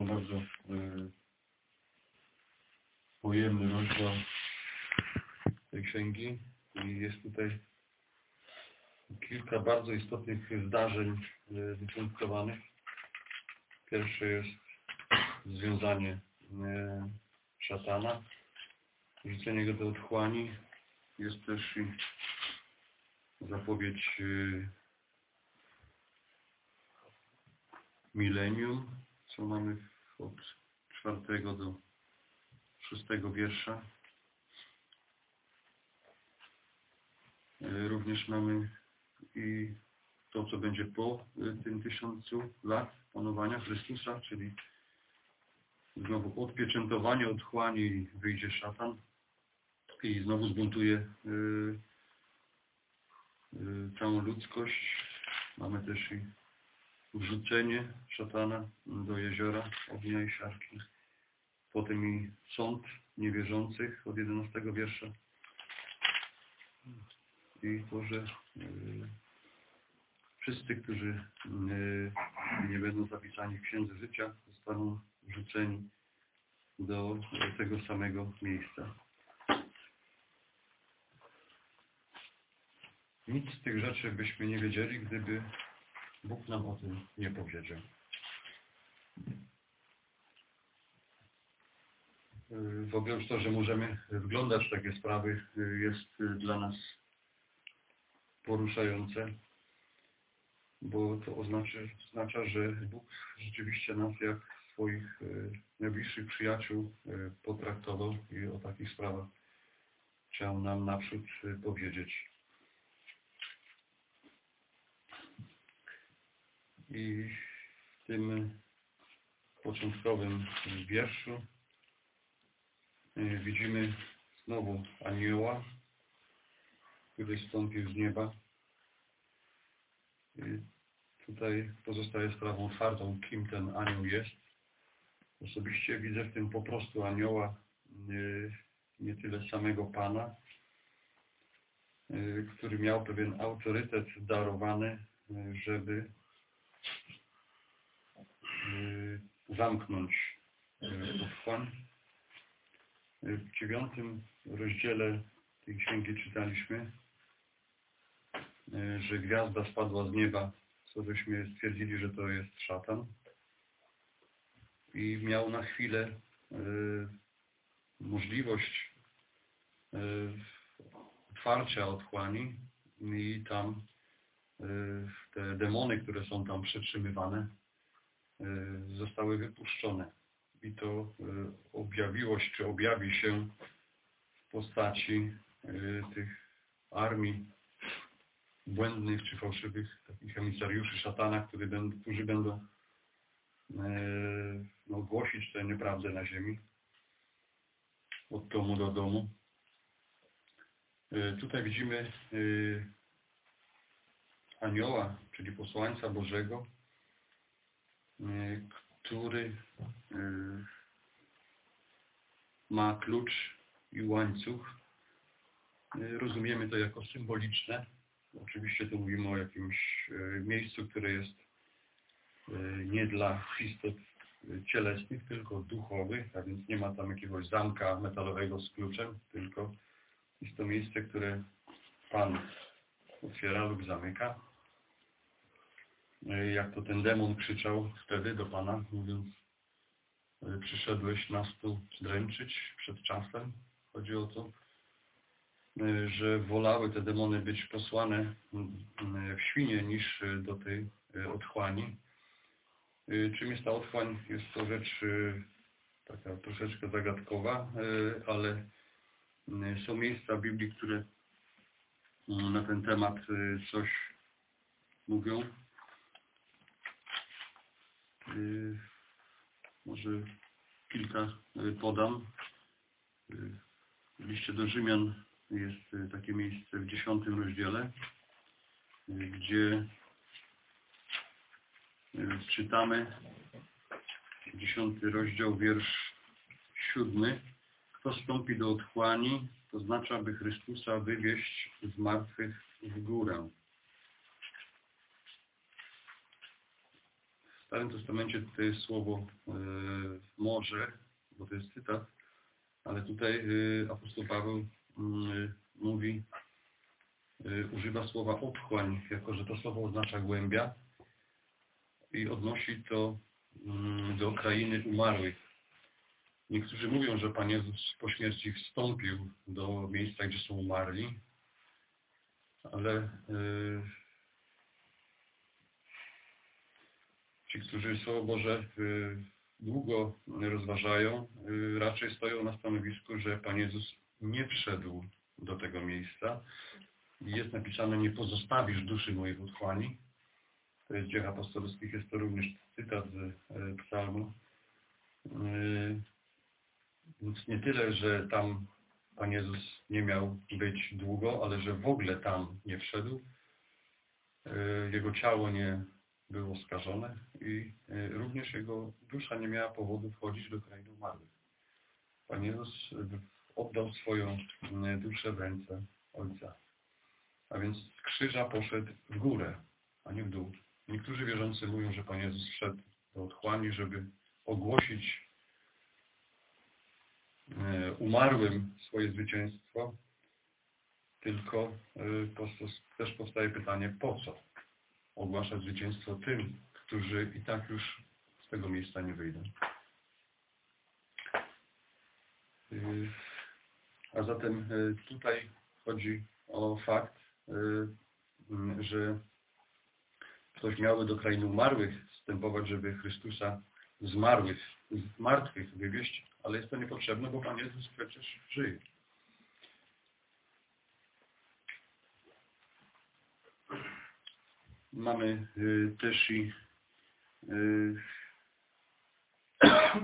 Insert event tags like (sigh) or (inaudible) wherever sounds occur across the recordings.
bardzo e, pojemny rozdział tej księgi i jest tutaj kilka bardzo istotnych zdarzeń e, wypunktowanych. Pierwsze jest związanie e, szatana, rzucenie go do otchłani. Jest też i zapowiedź milenium, co mamy od czwartego do szóstego wiersza. E, również mamy i to, co będzie po e, tym tysiącu lat panowania Chrystusa, czyli znowu odpieczętowanie, odchłanie i wyjdzie szatan i znowu zbuntuje yy, całą ludzkość. Mamy też i wrzucenie szatana do jeziora ognia i siarki. Potem i sąd niewierzących od 11 wiersza. I to, że yy, wszyscy, którzy yy, nie będą zapisani w Księdze Życia, zostaną wrzuceni do tego samego miejsca. Nic z tych rzeczy byśmy nie wiedzieli, gdyby Bóg nam o tym nie powiedział. W ogóle już to, że możemy wglądać w takie sprawy jest dla nas poruszające, bo to oznacza, oznacza że Bóg rzeczywiście nas jak swoich e, najbliższych przyjaciół e, potraktował i o takich sprawach chciał nam naprzód e, powiedzieć. I w tym początkowym wierszu widzimy znowu anioła, który stąpił z nieba. I tutaj pozostaje sprawą otwartą, kim ten anioł jest. Osobiście widzę w tym po prostu anioła, nie, nie tyle samego Pana, który miał pewien autorytet darowany, żeby zamknąć otchłań. W dziewiątym rozdziale tej księgi czytaliśmy, że gwiazda spadła z nieba, co byśmy stwierdzili, że to jest szatan. I miał na chwilę y, możliwość y, otwarcia otchłani i tam y, te demony, które są tam przetrzymywane, zostały wypuszczone. I to objawiło się, czy objawi się w postaci tych armii błędnych czy fałszywych takich emisariuszy szatana, którzy będą, którzy będą no, głosić tę nieprawdę na ziemi od domu do domu. Tutaj widzimy anioła, czyli posłańca Bożego, który ma klucz i łańcuch. Rozumiemy to jako symboliczne. Oczywiście tu mówimy o jakimś miejscu, które jest nie dla istot cielesnych, tylko duchowych, a więc nie ma tam jakiegoś zamka metalowego z kluczem, tylko jest to miejsce, które Pan otwiera lub zamyka. Jak to ten demon krzyczał wtedy do Pana, mówiąc przyszedłeś nas tu dręczyć przed czasem. Chodzi o to, że wolały te demony być posłane w świnie niż do tej otchłani. Czym jest ta otchłań? Jest to rzecz taka troszeczkę zagadkowa, ale są miejsca w Biblii, które na ten temat coś mówią. Może kilka podam. W liście do Rzymian jest takie miejsce w dziesiątym rozdziale, gdzie czytamy dziesiąty rozdział, wiersz siódmy. Kto stąpi do otchłani, to znaczy, aby Chrystusa wywieźć z martwych w górę. W Starym Testamencie to jest słowo może, bo to jest cytat, ale tutaj y, apostoł Paweł y, mówi, y, używa słowa otchłań, jako że to słowo oznacza głębia i odnosi to mm, do krainy umarłych. Niektórzy mówią, że Pan Jezus po śmierci wstąpił do miejsca, gdzie są umarli, ale ci, którzy Słowo Boże yy, długo rozważają, yy, raczej stoją na stanowisku, że Pan Jezus nie wszedł do tego miejsca. Jest napisane, nie pozostawisz duszy mojej w otchłani. To jest dzieł apostolskich, jest to również cytat z e, psalmu. Yy, więc nie tyle, że tam Pan Jezus nie miał być długo, ale że w ogóle tam nie wszedł. Jego ciało nie było skażone i e, również jego dusza nie miała powodu wchodzić do krainy umarłych. Pan Jezus oddał swoją e, duszę w ręce Ojca. A więc z krzyża poszedł w górę, a nie w dół. Niektórzy wierzący mówią, że Pan Jezus wszedł do otchłani, żeby ogłosić E, umarłym swoje zwycięstwo, tylko też powstaje pytanie, po co ogłaszać zwycięstwo tym, którzy i tak już z tego miejsca nie wyjdą. E, a zatem tutaj chodzi o fakt, że ktoś miałby do krainy umarłych wstępować, żeby Chrystusa zmarłych, z martwych wywieźć, ale jest to niepotrzebne, bo Pan Jezus przecież żyje. Mamy y, też i y, (coughs)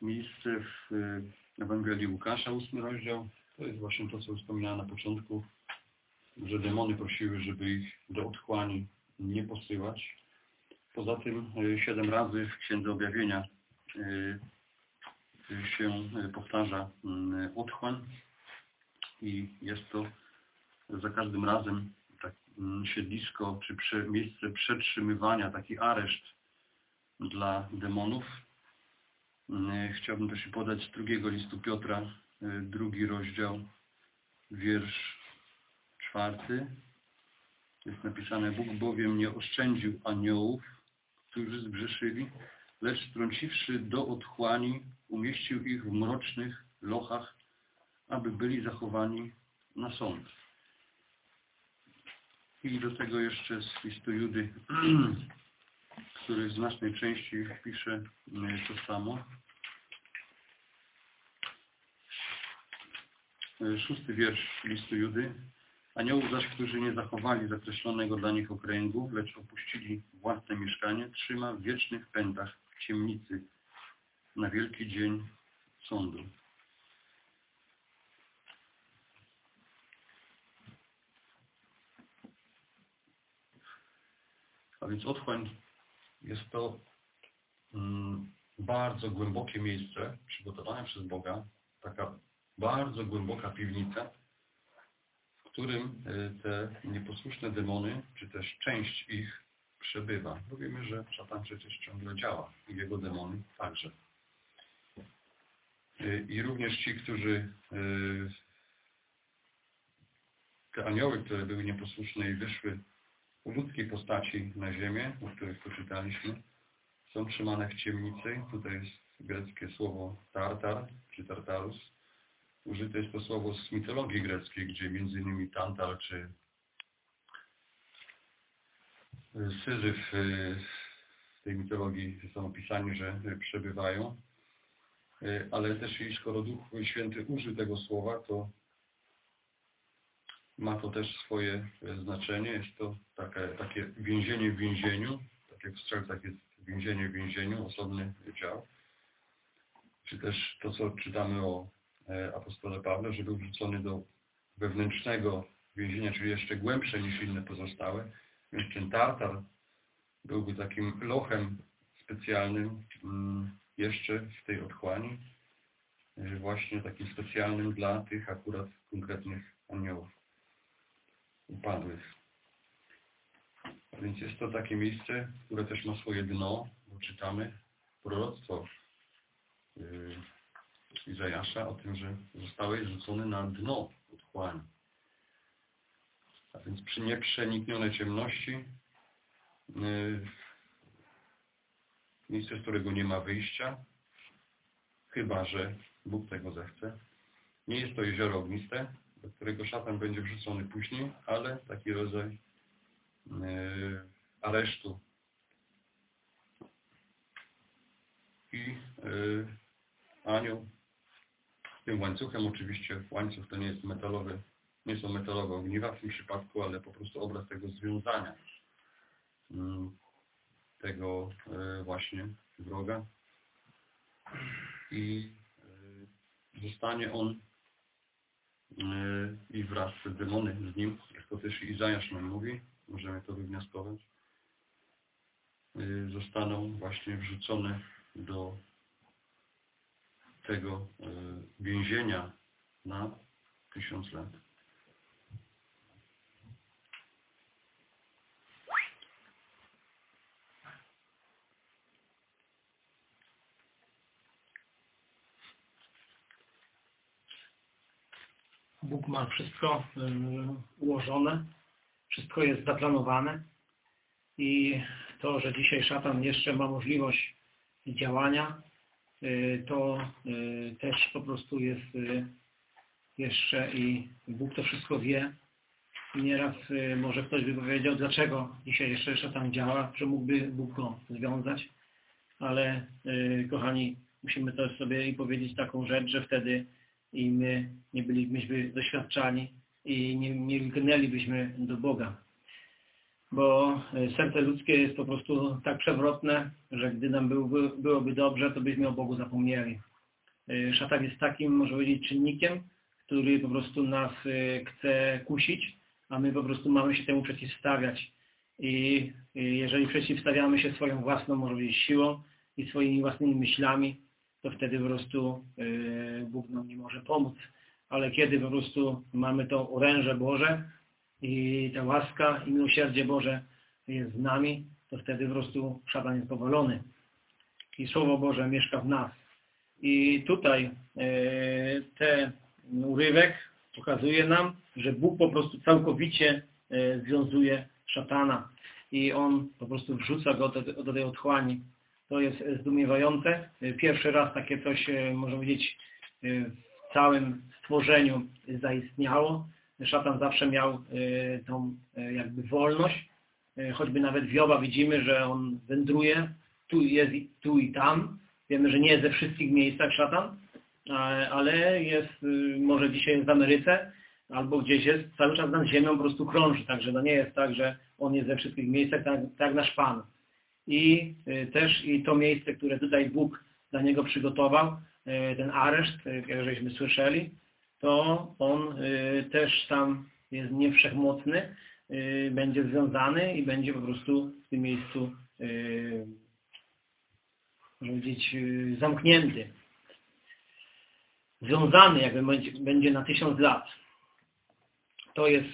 miejsce w y, Ewangelii Łukasza, ósmy rozdział. To jest właśnie to, co wspominałem na początku, że demony prosiły, żeby ich do otchłani nie posyłać. Poza tym siedem razy w Księdze Objawienia się powtarza mm, otchłań i jest to za każdym razem tak mm, siedlisko czy prze, miejsce przetrzymywania, taki areszt dla demonów. Mm, chciałbym też podać z drugiego listu Piotra, e, drugi rozdział, wiersz czwarty. Jest napisane, Bóg bowiem nie oszczędził aniołów, którzy zgrzeszyli, lecz strąciwszy do otchłani, umieścił ich w mrocznych lochach, aby byli zachowani na sąd. I do tego jeszcze z listu Judy, (clears throat) który w znacznej części pisze e, to samo. E, szósty wiersz listu Judy. Aniołów zaś, którzy nie zachowali zakreślonego dla nich okręgu, lecz opuścili własne mieszkanie, trzyma w wiecznych pętach w ciemnicy na wielki dzień sądu. A więc otchłań jest to mm, bardzo głębokie miejsce przygotowane przez Boga, taka bardzo głęboka piwnica, którym e, te nieposłuszne demony, czy też część ich przebywa. Bo wiemy, że szatan przecież ciągle działa i jego demony także. E, I również ci, którzy e, te anioły, które były nieposłuszne i wyszły w ludzkiej postaci na ziemię, o których poczytaliśmy, są trzymane w ciemnicy. Tutaj jest greckie słowo tartar, czy tartarus, użyte jest to słowo z mitologii greckiej, gdzie innymi Tantal czy Syzyf y, w tej mitologii są opisani, że przebywają. Y, ale też i skoro Duch Święty użył tego słowa, to ma to też swoje znaczenie. Jest to takie, więzienie w więzieniu, tak jak w strzelcach jest więzienie w więzieniu, osobny dział. Czy też to, co czytamy o E, apostole Pawle, że był wrzucony do wewnętrznego więzienia, czyli jeszcze głębsze niż inne pozostałe. Więc ten tartar byłby takim lochem specjalnym mm, jeszcze w tej otchłani, e, właśnie takim specjalnym dla tych akurat konkretnych aniołów upadłych. A Więc jest to takie miejsce, które też ma swoje dno, bo czytamy proroctwo yy, Izajasza o tym, że zostałeś rzucony na dno otchłani. A więc przy nieprzeniknione ciemności yy, miejsce, z którego nie ma wyjścia, chyba że Bóg tego zechce. Nie jest to jezioro ogniste, do którego szatan będzie wrzucony później, ale taki rodzaj yy, aresztu. I yy, anioł z tym łańcuchem, oczywiście łańcuch to nie jest metalowy, nie są metalowe ogniwa w tym przypadku, ale po prostu obraz tego związania yy, tego yy, właśnie wroga. I zostanie on i wraz z demony z nim, jak to też Izajasz nam mówi, możemy to wywnioskować, zostaną właśnie wrzucone do tego więzienia na tysiąc lat. Bóg ma wszystko y, ułożone, wszystko jest zaplanowane i to, że dzisiaj szatan jeszcze ma możliwość działania, y, to y, też po prostu jest jeszcze i Bóg to wszystko wie. Nieraz może ktoś by powiedział, dlaczego dzisiaj jeszcze szatan działa, że mógłby Bóg go związać, ale kochani, musimy też sobie i powiedzieć taką rzecz, że wtedy i my nie bylibyśmy doświadczani i nie, nie lgnęlibyśmy do Boga. Bo e, serce ludzkie jest po prostu tak przewrotne, że gdy nam byłby, byłoby dobrze, to byśmy o Bogu zapomnieli. E, szatan jest takim, może powiedzieć, czynnikiem, który po prostu nas e, chce kusić, a my po prostu mamy się temu przeciwstawiać. I jeżeli przeciwstawiamy się swoją własną, może siłą i swoimi własnymi myślami, to wtedy po prostu y, Bóg nam nie może pomóc. Ale kiedy po prostu mamy to oręże Boże i ta łaska i miłosierdzie Boże jest z nami, to wtedy po prostu szatan jest powolony. I Słowo Boże mieszka w nas. I tutaj y, ten urywek pokazuje nam, że Bóg po prostu całkowicie y, związuje szatana i on po prostu wrzuca go do, do tej otchłani. To jest zdumiewające. Pierwszy raz takie coś, e, można powiedzieć, e, w całym stworzeniu zaistniało. Szatan zawsze miał e, tą jakby wolność. Choćby nawet w Joba widzimy, że on wędruje tu jest tu i tam. Wiemy, że nie ze wszystkich miejscach szatan, ale jest, może dzisiaj jest w Ameryce, albo gdzieś jest, cały czas nad ziemią po prostu krąży. Także to nie jest tak, że on jest ze wszystkich miejscach, tak, tak nasz Pan i y, też i to miejsce, które tutaj Bóg dla niego przygotował, y, ten areszt, y, jak żeśmy słyszeli, to on też tam jest niewszechmocny, będzie związany i będzie po prostu w tym miejscu można zamknięty. Związany jakby będzie na tysiąc lat. To jest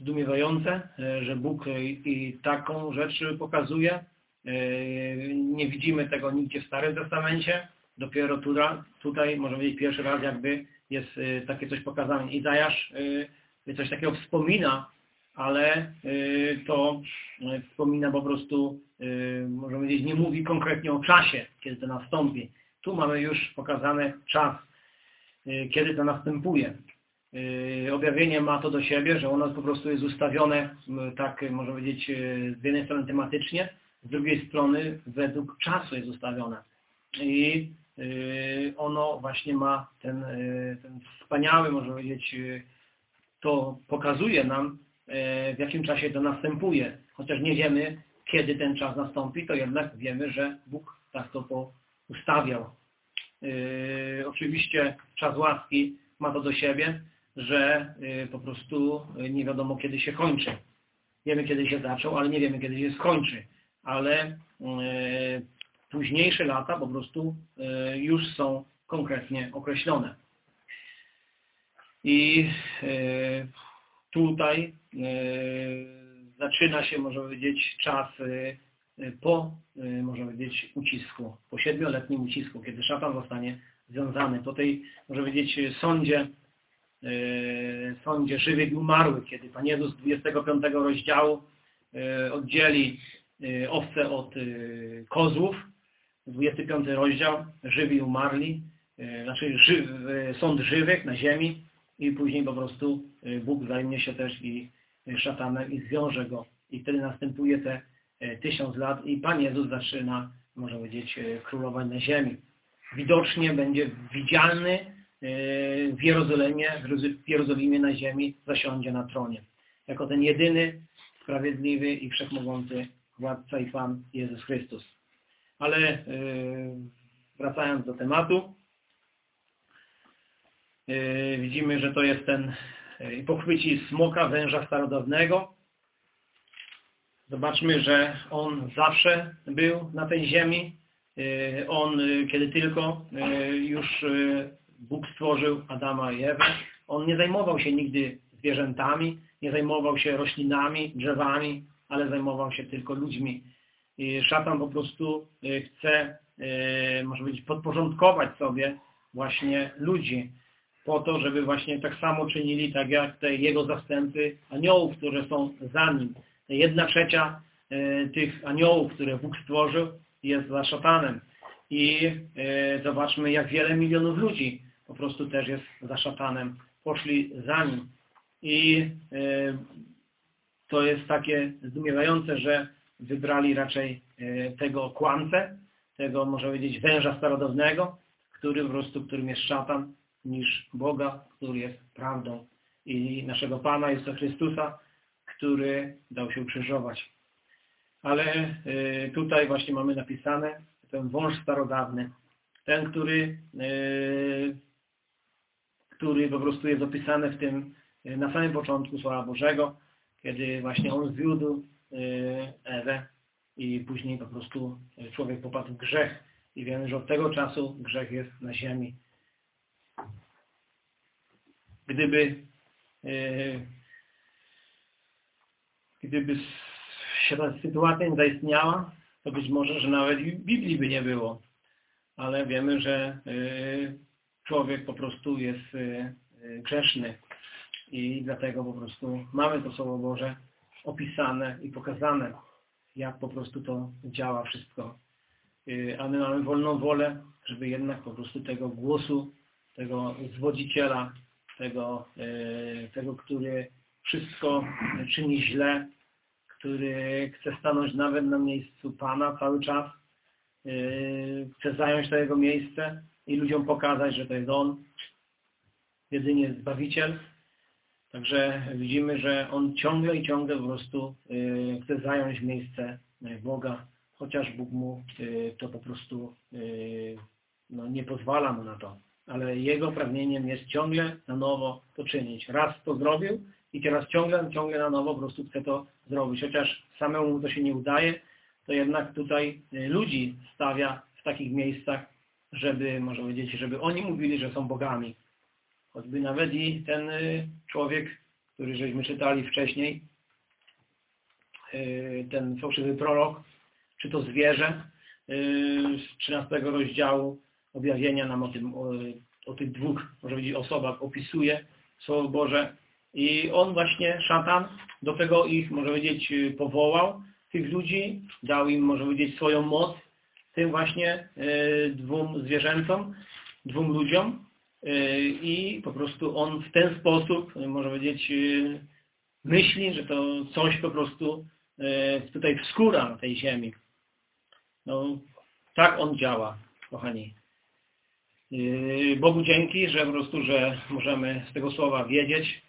zdumiewające, że Bóg i taką rzecz pokazuje. Yy, nie widzimy tego nigdzie w Starym Testamencie. Dopiero tutaj, tutaj może być pierwszy raz jakby jest yy, takie coś pokazane. Izajasz yy, coś takiego wspomina, ale to wspomina po prostu, może powiedzieć, nie mówi konkretnie o czasie, kiedy to nastąpi. Tu mamy już pokazany czas, kiedy to następuje. Objawienie ma to do siebie, że ono po prostu jest ustawione, tak można powiedzieć, z jednej strony tematycznie, z drugiej strony według czasu jest ustawione. I y, ono właśnie ma ten, y, ten wspaniały, można powiedzieć, y, to pokazuje nam, w jakim czasie to następuje. Chociaż nie wiemy, kiedy ten czas nastąpi, to jednak wiemy, że Bóg tak to ustawiał. Oczywiście czas łaski ma to do siebie, że po prostu nie wiadomo, kiedy się kończy. Wiemy, kiedy się zaczął, ale nie wiemy, kiedy się skończy ale e, późniejsze lata po prostu e, już są konkretnie określone. I e, tutaj zaczyna się, można powiedzieć, czas po, można powiedzieć, ucisku, po siedmioletnim ucisku, kiedy szatan zostanie związany. Po tej, można powiedzieć, sądzie, sądzie żywych i umarłych, kiedy Pan Jezus 25 rozdziału oddzieli owce od y, kozłów, 25 rozdział, żywi umarli, y, znaczy ży, y, sąd żywych na ziemi i później po prostu y, Bóg zajmie się też i y, szatanem i zwiąże go. I wtedy następuje te y, tysiąc lat i Pan Jezus zaczyna, można powiedzieć, y, królować na ziemi. Widocznie będzie widzialny y, w Jerozolimie, w Jerozolimie na ziemi zasiądzie na tronie. Jako ten jedyny, sprawiedliwy i wszechmogący władca i Pan Jezus Chrystus. Ale y, wracając do tematu, y, widzimy, że to jest ten y, pochwyci smoka węża starodawnego. Zobaczmy, że on zawsze był na tej ziemi. On, kiedy tylko już Bóg stworzył Adama i Ewę, on nie zajmował się nigdy zwierzętami, nie zajmował się roślinami, drzewami, ale zajmował się tylko ludźmi. I szatan po prostu y, chce, y, może powiedzieć, podporządkować sobie właśnie ludzi po to, żeby właśnie tak samo czynili, tak jak te jego zastępy aniołów, które są za nim. Jedna trzecia y, tych aniołów, które Bóg stworzył, jest za szatanem. I zobaczmy, jak wiele milionów ludzi po prostu też jest za szatanem. Poszli za nim. I to jest takie zdumiewające, że wybrali raczej y, tego kłamcę, tego, można powiedzieć, węża starodawnego, który po prostu, którym jest szatan, niż Boga, który jest prawdą. I naszego Pana Jezusa Chrystusa, który dał się ukrzyżować. Ale y, tutaj właśnie mamy napisane ten wąż starodawny, ten, który, y, który po prostu jest opisany w tym na samym początku Słowa Bożego, kiedy właśnie on zwiódł y, Ewę i później po prostu człowiek popadł w grzech. I wiemy, że od tego czasu grzech jest na ziemi. Gdyby y, gdyby sytuacja nie zaistniała, to być może, że nawet Biblii by nie było. Ale wiemy, że y, człowiek po prostu jest grzeszny i dlatego po prostu mamy to Słowo Boże opisane i pokazane, jak po prostu to działa wszystko. Y, A my mamy wolną wolę, żeby jednak po prostu tego głosu, tego zwodziciela, tego, y, tego który wszystko czyni źle, który chce stanąć nawet na miejscu Pana cały czas, yy, chce zająć to Jego miejsce i ludziom pokazać, że to jest On, jedynie Zbawiciel. Także widzimy, że On ciągle i ciągle po prostu yy, chce zająć miejsce Boga, chociaż Bóg mu yy, to po prostu no, nie pozwala mu na to. Ale Jego pragnieniem jest ciągle na nowo to czynić. Raz to zrobił i teraz ciągle, ciągle na nowo po prostu chce to zrobić. Chociaż samemu to się nie udaje, to jednak tutaj y, ludzi stawia w takich miejscach, żeby, może powiedzieć, żeby oni mówili, że są bogami. Choćby nawet i ten y, człowiek, który żeśmy czytali wcześniej, y, ten fałszywy prorok, czy to zwierzę z 13 rozdziału objawienia nam o, tym, o, o tych dwóch, może powiedzieć, osobach opisuje Słowo Boże, i on właśnie, szatan, do tego ich, może powiedzieć, powołał, tych ludzi, dał im, może powiedzieć, swoją moc, tym właśnie y, dwóm zwierzętom, dwóm ludziom. y, i po prostu on w ten sposób, y, może powiedzieć, myśli, że to coś po prostu tutaj wskóra tej ziemi. No, tak on działa, kochani. Bogu dzięki, że po prostu, że możemy z tego słowa wiedzieć,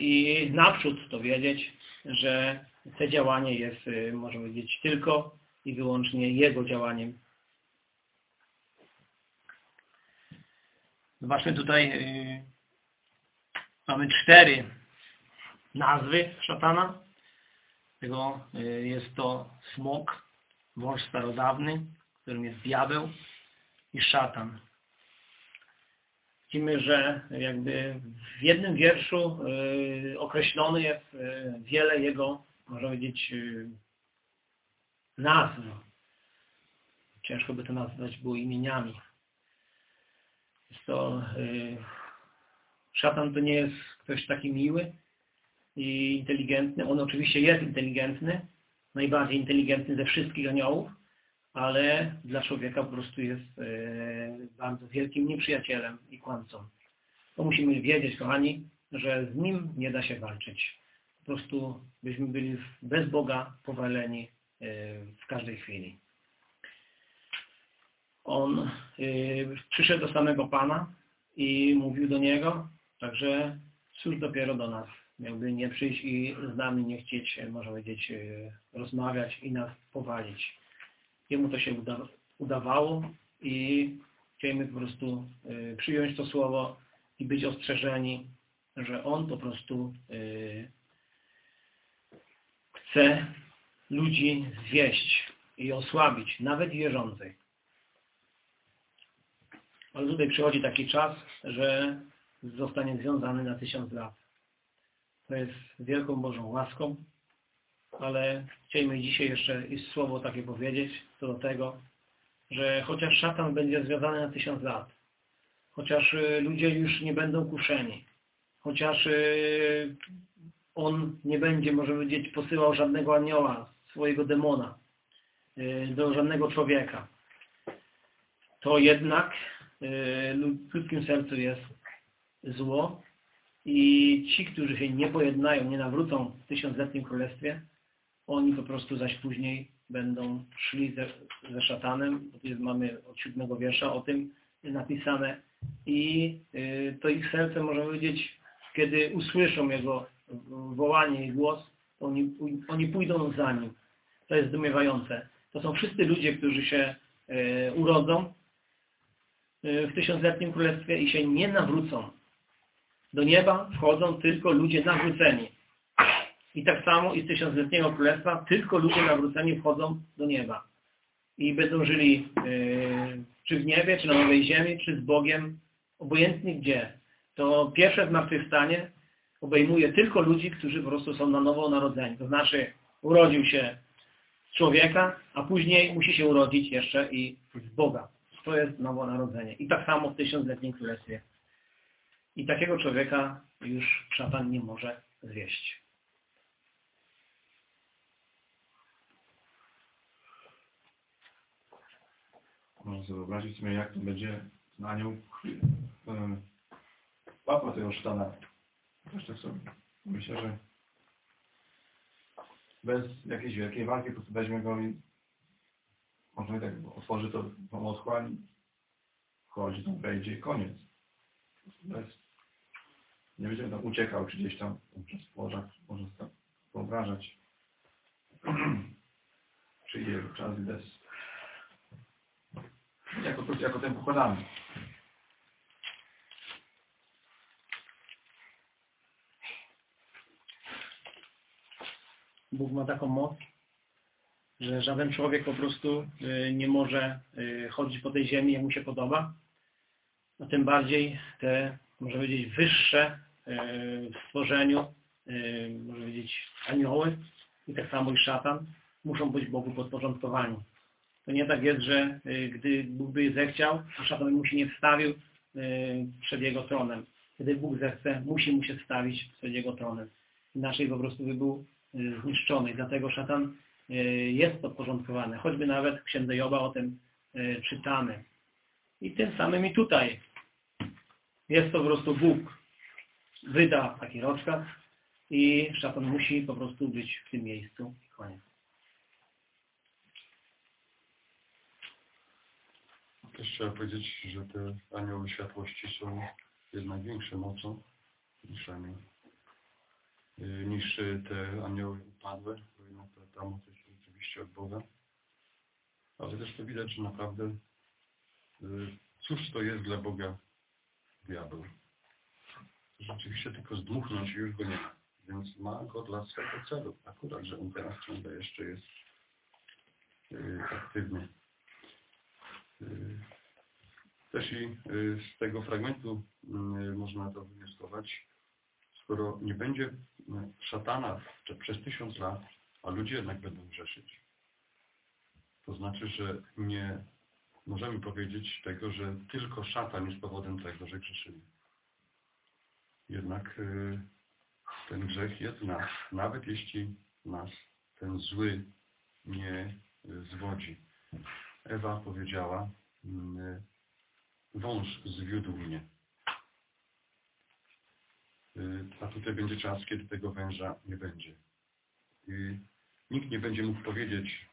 i naprzód to wiedzieć, że to działanie jest, można powiedzieć, tylko i wyłącznie Jego działaniem. Zobaczmy tutaj, mamy cztery nazwy szatana. Tego jest to smok, wąż starodawny, którym jest diabeł i szatan widzimy, że jakby w jednym wierszu y, określony jest y, wiele jego można powiedzieć, y, nazw. Ciężko by to nazwać było imieniami. Jest to, y, szatan to nie jest ktoś taki miły i inteligentny. On oczywiście jest inteligentny, najbardziej inteligentny ze wszystkich aniołów, ale dla człowieka po prostu jest e, bardzo wielkim nieprzyjacielem i kłamcą. To musimy wiedzieć, kochani, że z nim nie da się walczyć. Po prostu byśmy byli bez Boga powaleni e, w każdej chwili. On e, przyszedł do samego Pana i mówił do Niego, także cóż dopiero do nas miałby nie przyjść i z nami nie chcieć, można powiedzieć, rozmawiać i nas powalić. Jemu to się uda, udawało i chcemy po prostu y, przyjąć to słowo i być ostrzeżeni, że On po prostu y, chce ludzi zwieść i osłabić, nawet wierzących. Ale tutaj przychodzi taki czas, że zostanie związany na tysiąc lat. To jest wielką Bożą łaską, ale chcielibyśmy dzisiaj jeszcze i słowo takie powiedzieć co do tego, że chociaż szatan będzie związany na tysiąc lat, chociaż y, ludzie już nie będą kuszeni, chociaż y, on nie będzie, może powiedzieć, posyłał żadnego anioła, swojego demona y, do żadnego człowieka, to jednak w ludzkim sercu jest zło i ci, którzy się nie pojednają, nie nawrócą w tysiącletnim królestwie, oni po prostu zaś później będą szli ze, ze szatanem. Mamy od siódmego wiersza o tym napisane. I y, to ich serce, można powiedzieć, kiedy usłyszą Jego wołanie i głos, oni, oni pójdą za Nim. To jest zdumiewające. To są wszyscy ludzie, którzy się y, urodzą w tysiącletnim królestwie i się nie nawrócą. Do nieba wchodzą tylko ludzie nawróceni. I tak samo i z tysiącletniego królestwa tylko ludzie nawróceni wchodzą do nieba. I będą żyli yy, czy w niebie, czy na nowej ziemi, czy z Bogiem, obojętnie gdzie. To pierwsze zmartwychwstanie obejmuje tylko ludzi, którzy po prostu są na nowo narodzeni. To znaczy urodził się człowieka, a później musi się urodzić jeszcze i z Boga. To jest nowonarodzenie. I tak samo w tysiącletnim królestwie. I takiego człowieka już szatan nie może zwieść. Można sobie wyobrazić sobie, jak to będzie na nią łapał tego sztana. Też tak sobie myślę, że bez jakiejś wielkiej walki po prostu weźmie go i można i tak otworzy to tą otchłań, wchodzi tam, wejdzie i koniec. Bez, nie będzie tam uciekał, czy gdzieś tam przez pożach, można sobie wyobrażać. (clears throat) Przyjdzie czas i bez jako, jako ten pokładamy. Bóg ma taką moc, że żaden człowiek po prostu y, nie może y, chodzić po tej ziemi, jak mu się podoba. A tym bardziej te, może powiedzieć, wyższe y, w stworzeniu, może powiedzieć, anioły i tak samo i szatan muszą być Bogu podporządkowani. To nie tak jest, że gdy Bóg by zechciał, to szatan mu się nie wstawił przed Jego tronem. Kiedy Bóg zechce, musi mu się wstawić przed Jego tronem. Inaczej po prostu by był zniszczony. Dlatego szatan jest podporządkowany. Choćby nawet w Księdze Joba o tym czytamy. I tym samym i tutaj. Jest to po prostu Bóg. Wyda taki rozkaz i szatan musi po prostu być w tym miejscu. Koniec. Też trzeba powiedzieć, że te anioły światłości są jednak większe mocą niż anioł. Y, niż te anioły upadłe, bo ta moc jest rzeczywiście od Boga. Ale też to widać, że naprawdę y, cóż to jest dla Boga diabeł. Rzeczywiście tylko zdmuchnąć i już go nie ma. Więc ma go dla swego celu. Akurat, że on teraz ciągle jeszcze jest y, aktywny. Y, też i z tego fragmentu można to wnioskować, skoro nie będzie szatana przez tysiąc lat, a ludzie jednak będą grzeszyć. To znaczy, że nie możemy powiedzieć tego, że tylko szatan jest powodem tego, że grzeszymy. Jednak y, ten grzech jest w nas, nawet jeśli nas ten zły nie y, zwodzi. Ewa powiedziała, y, wąż zwiódł mnie. A tutaj będzie czas, kiedy tego węża nie będzie. I nikt nie będzie mógł powiedzieć,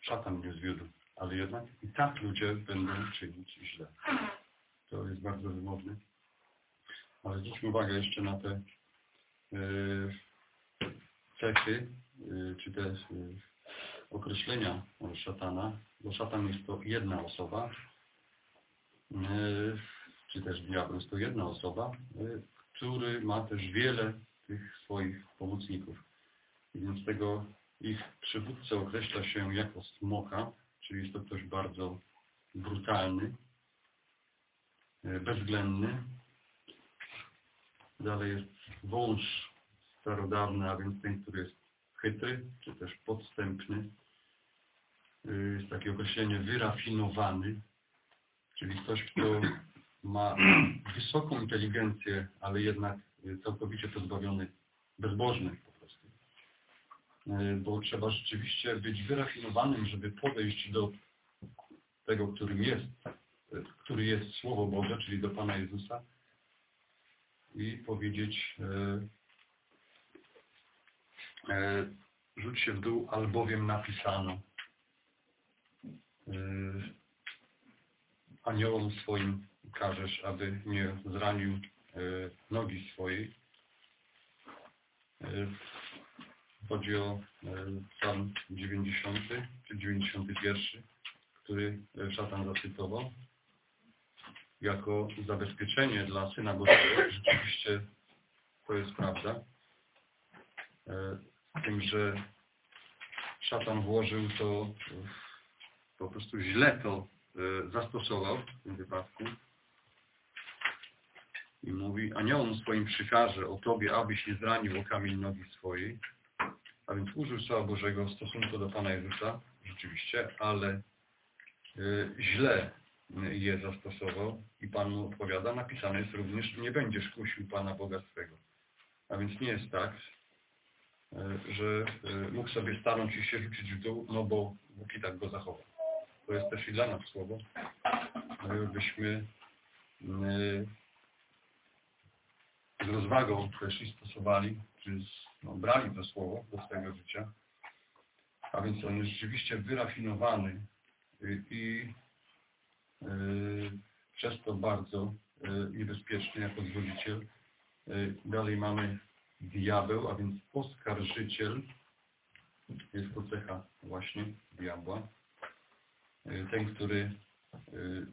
szatan mnie zwiódł, ale jednak i tak ludzie będą czynić źle. To jest bardzo wymowne. Ale zwróćmy uwagę jeszcze na te y, cechy, y, czy te y, określenia szatana, bo szatan jest to jedna osoba, czy też diabeł jest to jedna osoba, który ma też wiele tych swoich pomocników. I więc tego ich przywódcę określa się jako smoka, czyli jest to ktoś bardzo brutalny, y, bezwzględny. Dalej jest wąż starodawny, a więc ten, który jest chytry, czy też podstępny. Y, Jest takie określenie wyrafinowany, czyli ktoś, kto ma (clears throat) wysoką inteligencję, ale jednak y, całkowicie pozbawiony, bezbożny po prostu. Y, Bo trzeba rzeczywiście być wyrafinowanym, żeby podejść do tego, którym jest, y, który jest Słowo Boże, czyli do Pana Jezusa i powiedzieć e, e, rzuć się w dół, albowiem napisano e, aniołom swoim każesz, aby nie zranił nogi swojej. E, chodzi o e, psalm 90 czy 91, który e, szatan zacytował jako zabezpieczenie dla Syna Bożego. Rzeczywiście to jest prawda. E, Z tym, że szatan włożył to, e, po prostu źle to e, zastosował w tym wypadku. I mówi, aniołom swoim przykaże o Tobie, abyś nie zranił o kamień nogi swojej. A więc użył Słowa Bożego w stosunku do Pana Jezusa, rzeczywiście, ale y, źle y, je zastosował i Pan mu odpowiada, napisane jest również, nie będziesz kusił Pana Boga swego. A więc nie jest tak, y, że mógł sobie stanąć i się rzucić w dół, no bo Bóg i tak go zachował. To jest też i dla nas słowo, byśmy z rozwagą też i stosowali, czy z, no, brali to słowo do swojego życia. A więc on jest rzeczywiście wyrafinowany i y, przez to bardzo y, niebezpieczny jako zwodziciel. Y, dalej mamy diabeł, a więc oskarżyciel. Jest to cecha właśnie diabła. Y, ten, który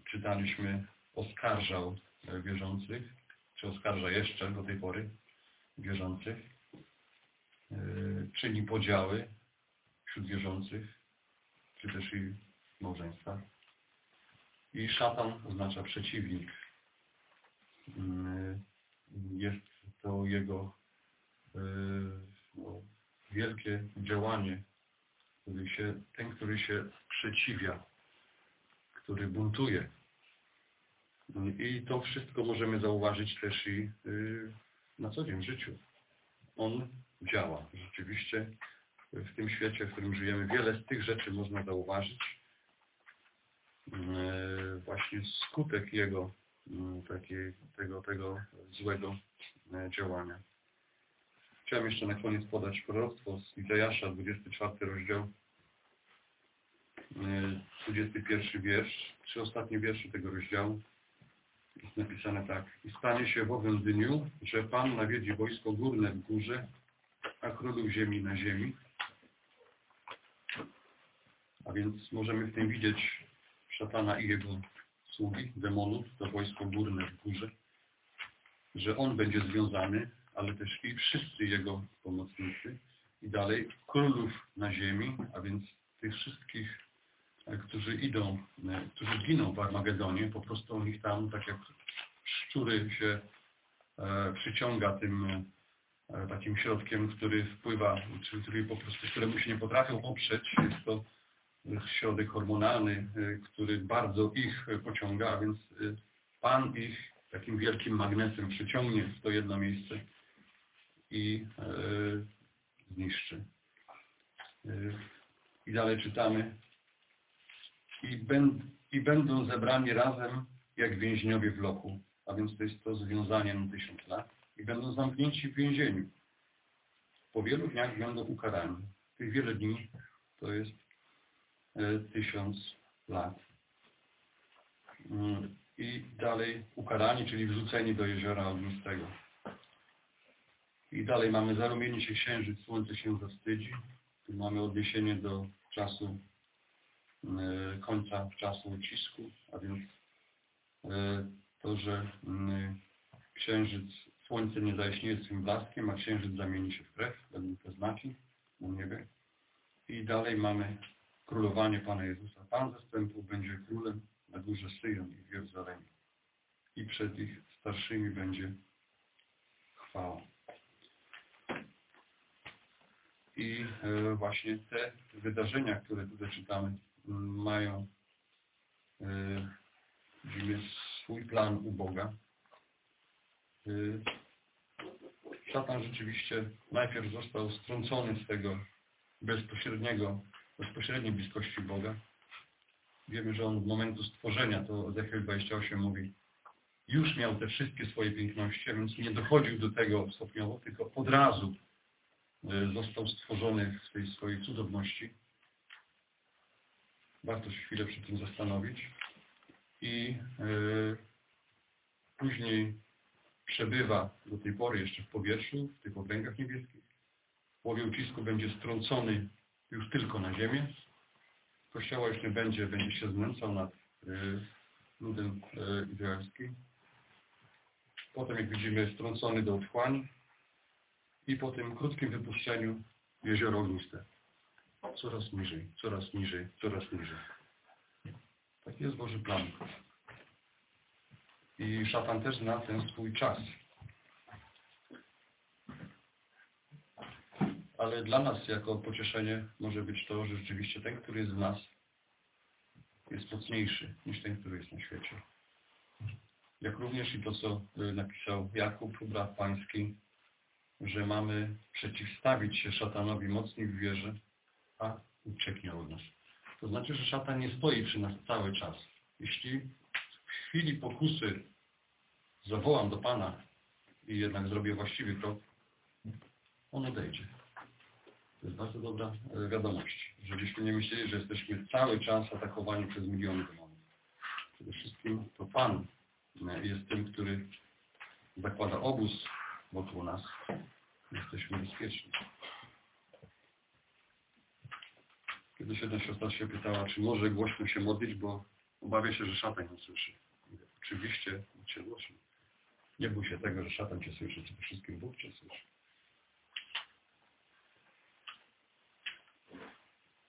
czytaliśmy oskarżał wierzących czy oskarża jeszcze do tej pory wierzących, yy, czyni podziały wśród wierzących, czy też i w małżeństwach. I szatan oznacza przeciwnik. Yy, Jest to jego yy, no, wielkie działanie, który się, ten, który się sprzeciwia, który buntuje. I to wszystko możemy zauważyć też i y, na co dzień w życiu. On działa. Rzeczywiście w tym świecie, w którym żyjemy, wiele z tych rzeczy można zauważyć. Y, Właśnie skutek jego y, takiej, tego, tego złego y, działania. Chciałem jeszcze na koniec podać proroctwo z Izajasza, 24 rozdział, y, 21 wiersz, trzy ostatnie wiersze tego rozdziału jest napisane tak. I stanie się w owym dniu, że Pan nawiedzi wojsko górne w górze, a ziemi na ziemi. A więc możemy w tym widzieć szatana i jego sługi, demonów, to wojsko górne w górze, że on będzie związany, ale też i wszyscy jego pomocnicy. I dalej królów na ziemi, a więc tych wszystkich e, którzy idą, e, którzy giną w Armagedonie, po prostu on ich tam, tak jak szczury się e, przyciąga tym takim środkiem, który wpływa, czyli który po prostu, któremu się nie potrafią oprzeć. Jest to środek hormonalny, e, który bardzo ich e, pociąga, a więc e, Pan ich takim wielkim magnesem przyciągnie w to jedno miejsce i e, zniszczy. E, I dalej czytamy. I, ben, I będą zebrani razem jak więźniowie w lochu, a więc to jest to związanie na tysiąc lat. I będą zamknięci w więzieniu. Po wielu dniach będą ukarani. Tych wiele dni to jest e, tysiąc lat. Mm, I dalej ukarani, czyli wrzuceni do jeziora ognistego. I dalej mamy zarumienie się księżyc, słońce się zawstydzi. Tu mamy odniesienie do czasu, e, końca czasu ucisku, a więc e, to, że mm, księżyc, słońce nie zajaśnieje swym blaskiem, a księżyc zamieni się w krew, będą te znaki na niebie. I dalej mamy królowanie Pana Jezusa. Pan zastępów będzie królem na górze Syjon i w Jeruzalemie. I przed ich starszymi będzie chwała. I e, właśnie te wydarzenia, które tutaj czytamy, m, mają e, widzimy swój plan u Boga. Szatan rzeczywiście najpierw został strącony z tego bezpośredniego, bezpośredniej bliskości Boga. Wiemy, że on od momentu stworzenia, to Ezechiel 28 mówi, już miał te wszystkie swoje piękności, a więc nie dochodził do tego stopniowo, tylko od razu e, został stworzony w tej swojej cudowności. Warto się chwilę przy tym zastanowić. I e, później przebywa do tej pory jeszcze w powietrzu, w tych okręgach niebieskich. W połowie ucisku będzie strącony już tylko na ziemię. Kościoła już nie będzie, będzie się znęcał nad e, ludem e, izraelskim. Potem, jak widzimy, strącony do otchłani i po tym krótkim wypuszczeniu jezioro ogniste. Coraz niżej, coraz niżej, coraz niżej. Taki jest Boży plan. I szatan też zna ten swój czas. Ale dla nas jako pocieszenie może być to, że rzeczywiście ten, który jest w nas, jest mocniejszy niż ten, który jest na świecie. Jak również i to, co y, napisał Jakub, brat pański, że mamy przeciwstawić się szatanowi mocniej w wierze, a ucieknie od nas. To znaczy, że szatan nie stoi przy nas cały czas. Jeśli chwili pokusy zawołam do Pana i jednak zrobię właściwy krok, on odejdzie. To jest bardzo dobra e, wiadomość, żebyśmy nie myśleli, że jesteśmy cały czas atakowani przez miliony demonów. Przede wszystkim to Pan e, jest tym, który zakłada obóz wokół nas. Jesteśmy bezpieczni. Kiedyś jedna siostra się pytała, czy może głośno się modlić, bo obawia się, że szatan nie słyszy. Oczywiście, cię. Nie bój się tego, że szatan cię słyszy, przede wszystkim Bóg cię słyszy.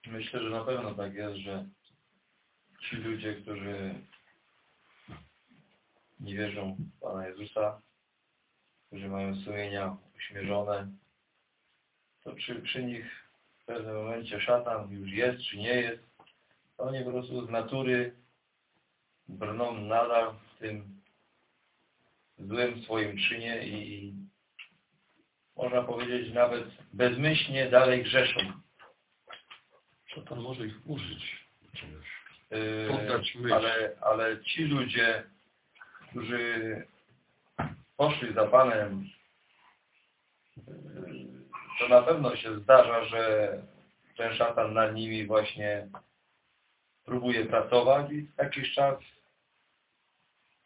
Myślę, że na pewno tak jest, że ci ludzie, którzy nie wierzą w Pana Jezusa, którzy mają sumienia uśmierzone, to przy, przy nich w pewnym momencie szatan już jest czy nie jest, to oni po prostu z natury brną nadal tym złym swoim czynie i można powiedzieć nawet bezmyślnie dalej grzeszą. Szatan może ich użyć. Yy, Poddać myśl. ale, ale ci ludzie, którzy poszli za Panem, yy, to na pewno się zdarza, że ten szatan nad nimi właśnie próbuje pracować i jakiś czas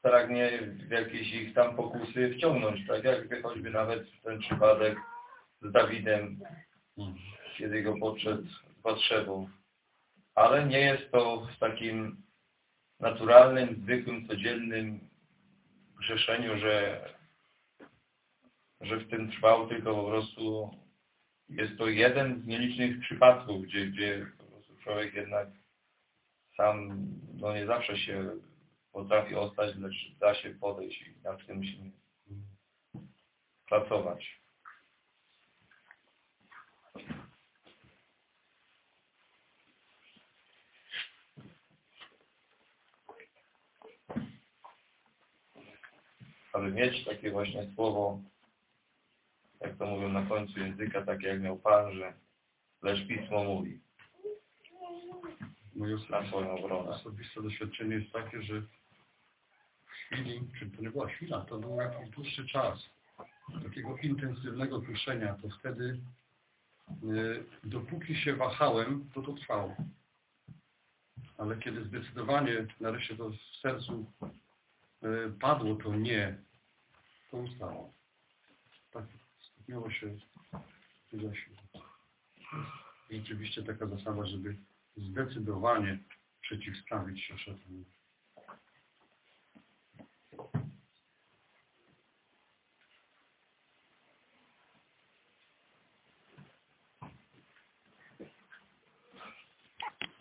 pragnie w jakieś ich tam pokusy wciągnąć, tak jak choćby nawet ten przypadek z Dawidem, kiedy go podszedł z potrzebą. Ale nie jest to w takim naturalnym, zwykłym, codziennym grzeszeniu, że, że w tym trwał, tylko po prostu jest to jeden z nielicznych przypadków, gdzie, gdzie po prostu człowiek jednak sam no nie zawsze się potrafi ostać, lecz da się podejść i nad tym się pracować. Aby mieć takie właśnie słowo, jak to mówią na końcu języka, takie jak miał Pan, że lecz Pismo mówi. Moje osobiste, na swoją obronę. osobiste doświadczenie jest takie, że czy to nie była chwila, to był jakiś dłuższy czas takiego intensywnego tuszenia, to wtedy y, dopóki się wahałem, to to trwało. Ale kiedy zdecydowanie nareszcie to w sercu y, padło to nie, to ustało. Tak stopniowo się zgasiło. Rzeczywiście taka zasada, żeby zdecydowanie przeciwstawić się szatanowi.